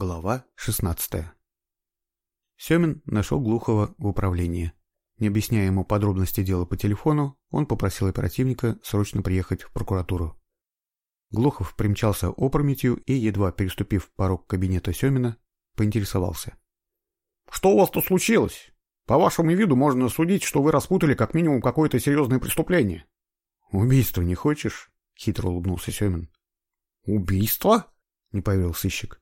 Глава 16. Семин нашел Глухова в управлении. Не объясняя ему подробности дела по телефону, он попросил оперативника срочно приехать в прокуратуру. Глухов примчался опрометью и, едва переступив порог кабинета Семина, поинтересовался. «Что у вас тут случилось? По вашему виду можно судить, что вы распутали как минимум какое-то серьезное преступление». «Убийство не хочешь?» — хитро улыбнулся Семин. «Убийство?» — не поверил сыщик.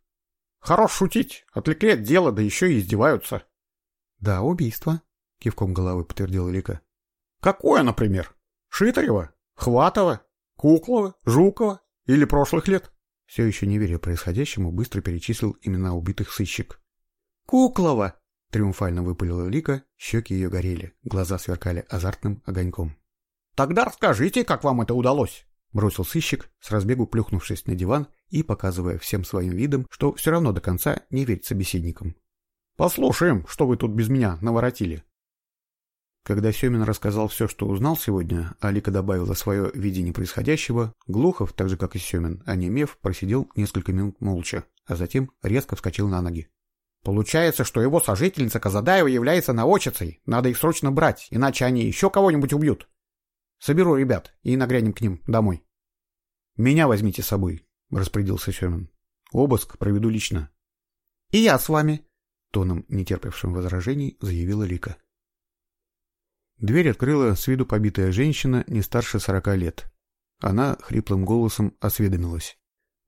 Хорош шутить, отвлекли от дела, да еще и издеваются. — Да, убийство, — кивком головы подтвердила Лика. — Какое, например? Шитарева? Хватова? Куклова? Жукова? Или прошлых лет? Все еще не веря происходящему, быстро перечислил имена убитых сыщик. — Куклова! — триумфально выпалила Лика, щеки ее горели, глаза сверкали азартным огоньком. — Тогда расскажите, как вам это удалось бросил сыщик, с разбегу плюхнувшись на диван и показывая всем своим видом, что все равно до конца не верит собеседникам. «Послушаем, что вы тут без меня наворотили». Когда Семин рассказал все, что узнал сегодня, а Лика добавила свое видение происходящего, Глухов, так же как и Семин, онемев, просидел несколько минут молча, а затем резко вскочил на ноги. «Получается, что его сожительница Казадаева является наочицей. Надо их срочно брать, иначе они еще кого-нибудь убьют. Соберу ребят и нагрянем к ним домой». «Меня возьмите с собой», — распорядился Семен. «Обыск проведу лично». «И я с вами», — тоном, нетерпевшим возражений, заявила Лика. Дверь открыла с виду побитая женщина не старше сорока лет. Она хриплым голосом осведомилась.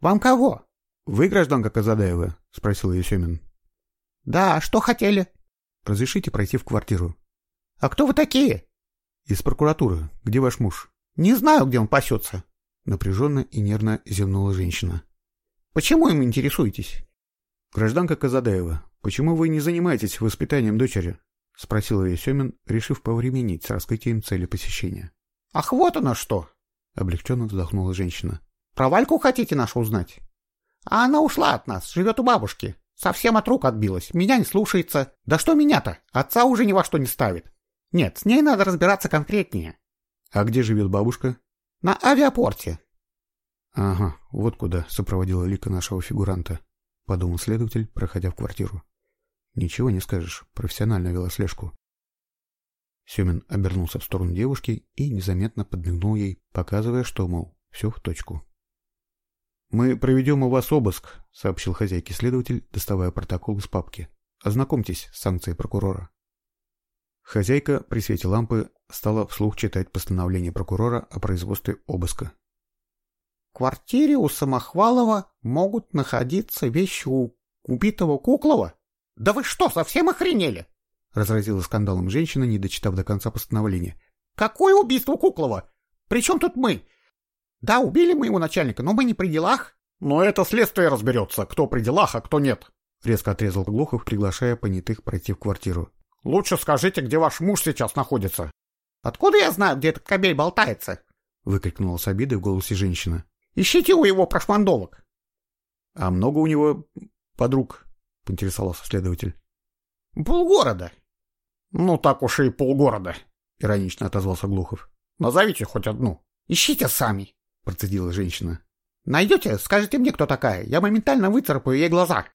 «Вам кого?» «Вы гражданка Казадаева?» — спросил ее Семин. «Да, что хотели?» «Разрешите пройти в квартиру». «А кто вы такие?» «Из прокуратуры. Где ваш муж?» «Не знаю, где он пасется». Напряженно и нервно зевнула женщина. «Почему им интересуетесь?» «Гражданка Казадаева, почему вы не занимаетесь воспитанием дочери?» — спросил ее Семин, решив повременить с раскрытием цели посещения. «Ах, вот оно что!» — облегченно вздохнула женщина. «Про Вальку хотите нашу узнать?» «А она ушла от нас, живет у бабушки. Совсем от рук отбилась, меня не слушается. Да что меня-то? Отца уже ни во что не ставит. Нет, с ней надо разбираться конкретнее». «А где живет бабушка?» На авиапорте. Ага, вот куда сопроводила Лика нашего фигуранта, подумал следователь, проходя в квартиру. Ничего не скажешь, профессионально вела слежку. Семин обернулся в сторону девушки и незаметно подмигнул ей, показывая, что, мол, все в точку. «Мы проведем у вас обыск», — сообщил хозяйке следователь, доставая протокол из папки. «Ознакомьтесь с санкцией прокурора». Хозяйка при свете лампы стала вслух читать постановление прокурора о производстве обыска. В квартире у Самохвалова могут находиться вещи у убитого Куклова? Да вы что, совсем охренели? Разразила скандалом женщина, не дочитав до конца постановления. Какое убийство Куклова? При чем тут мы? Да, убили мы его начальника, но мы не при делах. Но это следствие разберется, кто при делах, а кто нет. Резко отрезал Глухов, приглашая понятых пройти в квартиру. Лучше скажите, где ваш муж сейчас находится. Откуда я знаю, где этот кобель болтается? Выкрикнула с обидой в голосе женщина. Ищите у его прошмандовок. А много у него подруг? Поинтересовался следователь. Полгорода. Ну, так уж и полгорода, иронично отозвался Глухов. Назовите хоть одну. Ищите сами, процедила женщина. Найдете, скажите мне, кто такая. Я моментально выцарапаю ей глаза.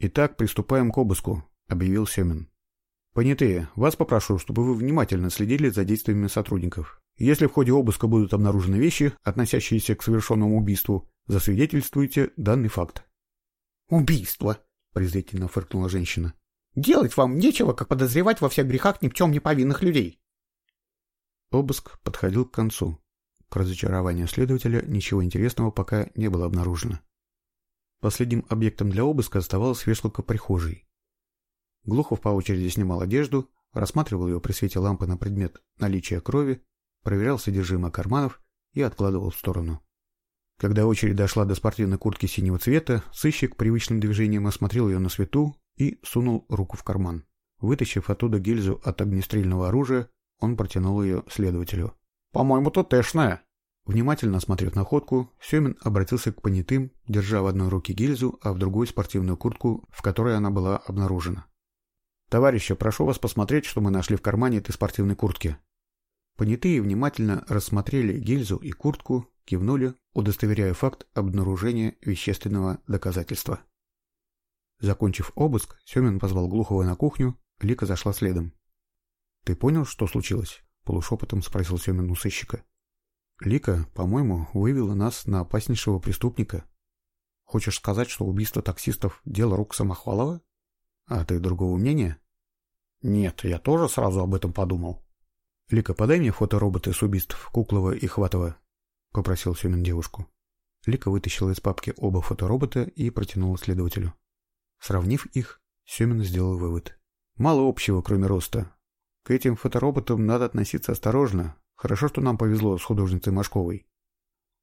Итак, приступаем к обыску, объявил Семин. Понятые, вас попрошу, чтобы вы внимательно следили за действиями сотрудников. Если в ходе обыска будут обнаружены вещи, относящиеся к совершенному убийству, засвидетельствуйте данный факт. «Убийство!» — презрительно фыркнула женщина. «Делать вам нечего, как подозревать во всех грехах ни в чем не повинных людей». Обыск подходил к концу. К разочарованию следователя ничего интересного пока не было обнаружено. Последним объектом для обыска оставалась вешалка прихожей. Глухов по очереди снимал одежду, рассматривал ее при свете лампы на предмет наличия крови, проверял содержимое карманов и откладывал в сторону. Когда очередь дошла до спортивной куртки синего цвета, сыщик привычным движением осмотрел ее на свету и сунул руку в карман. Вытащив оттуда гильзу от огнестрельного оружия, он протянул ее следователю. «По-моему, тут тэшная». Внимательно осмотрев находку, Семин обратился к понятым, держа в одной руке гильзу, а в другой спортивную куртку, в которой она была обнаружена. «Товарищи, прошу вас посмотреть, что мы нашли в кармане этой спортивной куртки». Понятые внимательно рассмотрели гильзу и куртку, кивнули, удостоверяя факт обнаружения вещественного доказательства. Закончив обыск, Семин позвал Глухова на кухню, Лика зашла следом. «Ты понял, что случилось?» — полушепотом спросил Семин у сыщика. «Лика, по-моему, вывела нас на опаснейшего преступника. Хочешь сказать, что убийство таксистов — дело рук Самохвалова? А ты другого мнения?» «Нет, я тоже сразу об этом подумал». «Лика, подай мне фотороботы с убийств Куклова и Хватова», — попросил Семин девушку. Лика вытащила из папки оба фоторобота и протянула следователю. Сравнив их, Семин сделал вывод. Мало общего, кроме роста. К этим фотороботам надо относиться осторожно. Хорошо, что нам повезло с художницей Машковой.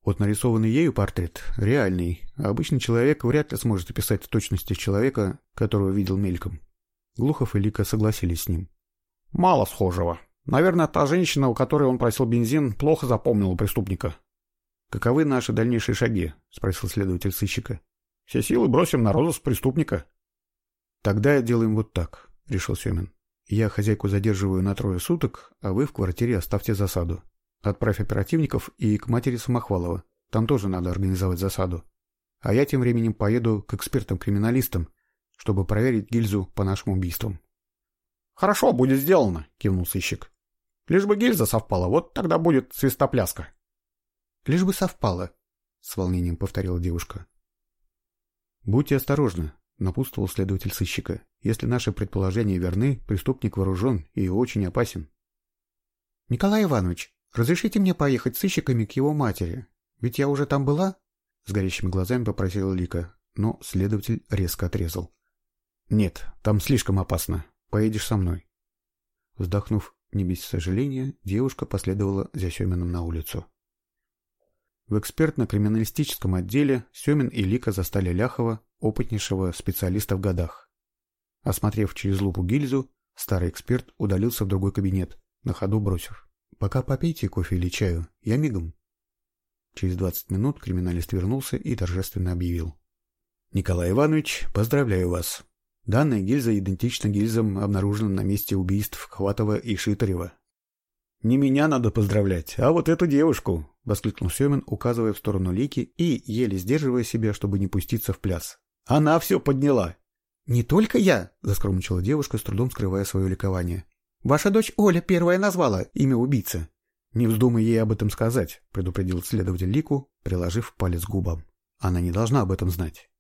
Вот нарисованный ею портрет реальный, а обычный человек вряд ли сможет описать в точности человека, которого видел мельком. Глухов и Лика согласились с ним. «Мало схожего. Наверное, та женщина, у которой он просил бензин, плохо запомнила преступника». «Каковы наши дальнейшие шаги?» — спросил следователь сыщика. «Все силы бросим на розыск преступника». «Тогда делаем вот так», — решил Семин. «Я хозяйку задерживаю на трое суток, а вы в квартире оставьте засаду. Отправь оперативников и к матери Самохвалова. Там тоже надо организовать засаду. А я тем временем поеду к экспертам-криминалистам, чтобы проверить гильзу по нашим убийствам». «Хорошо, будет сделано», — кивнул сыщик. «Лишь бы гильза совпала, вот тогда будет свистопляска». Лишь бы совпало, — с волнением повторила девушка. Будьте осторожны, — напутствовал следователь сыщика. Если наши предположения верны, преступник вооружен и очень опасен. — Николай Иванович, разрешите мне поехать с сыщиками к его матери? Ведь я уже там была? — с горящими глазами попросила Лика, но следователь резко отрезал. — Нет, там слишком опасно. Поедешь со мной. Вздохнув не без сожаления, девушка последовала за Семеном на улицу. В экспертно-криминалистическом отделе Семин и Лика застали Ляхова, опытнейшего специалиста в годах. Осмотрев через лупу гильзу, старый эксперт удалился в другой кабинет, на ходу бросив. «Пока попейте кофе или чаю, я мигом». Через 20 минут криминалист вернулся и торжественно объявил. «Николай Иванович, поздравляю вас. Данная гильза идентична гильзам, обнаруженным на месте убийств Хватова и Шитарева. «Не меня надо поздравлять, а вот эту девушку!» — воскликнул Семин, указывая в сторону Лики и еле сдерживая себя, чтобы не пуститься в пляс. «Она все подняла!» «Не только я!» — заскромничала девушка, с трудом скрывая свое ликование. «Ваша дочь Оля первая назвала имя убийцы». «Не вздумай ей об этом сказать», — предупредил следователь Лику, приложив палец к губам. «Она не должна об этом знать».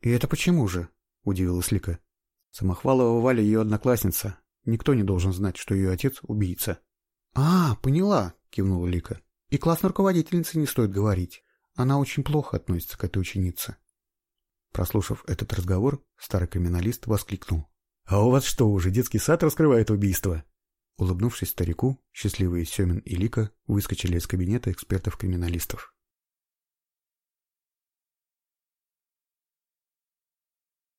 «И это почему же?» — удивилась Лика. Самохвалова Валя ее одноклассница. Никто не должен знать, что ее отец — убийца. «А, поняла», — кивнула Лика. «И классной руководительнице не стоит говорить. Она очень плохо относится к этой ученице». Прослушав этот разговор, старый криминалист воскликнул. «А у вас что, уже детский сад раскрывает убийство?» Улыбнувшись старику, счастливые Семин и Лика выскочили из кабинета экспертов-криминалистов.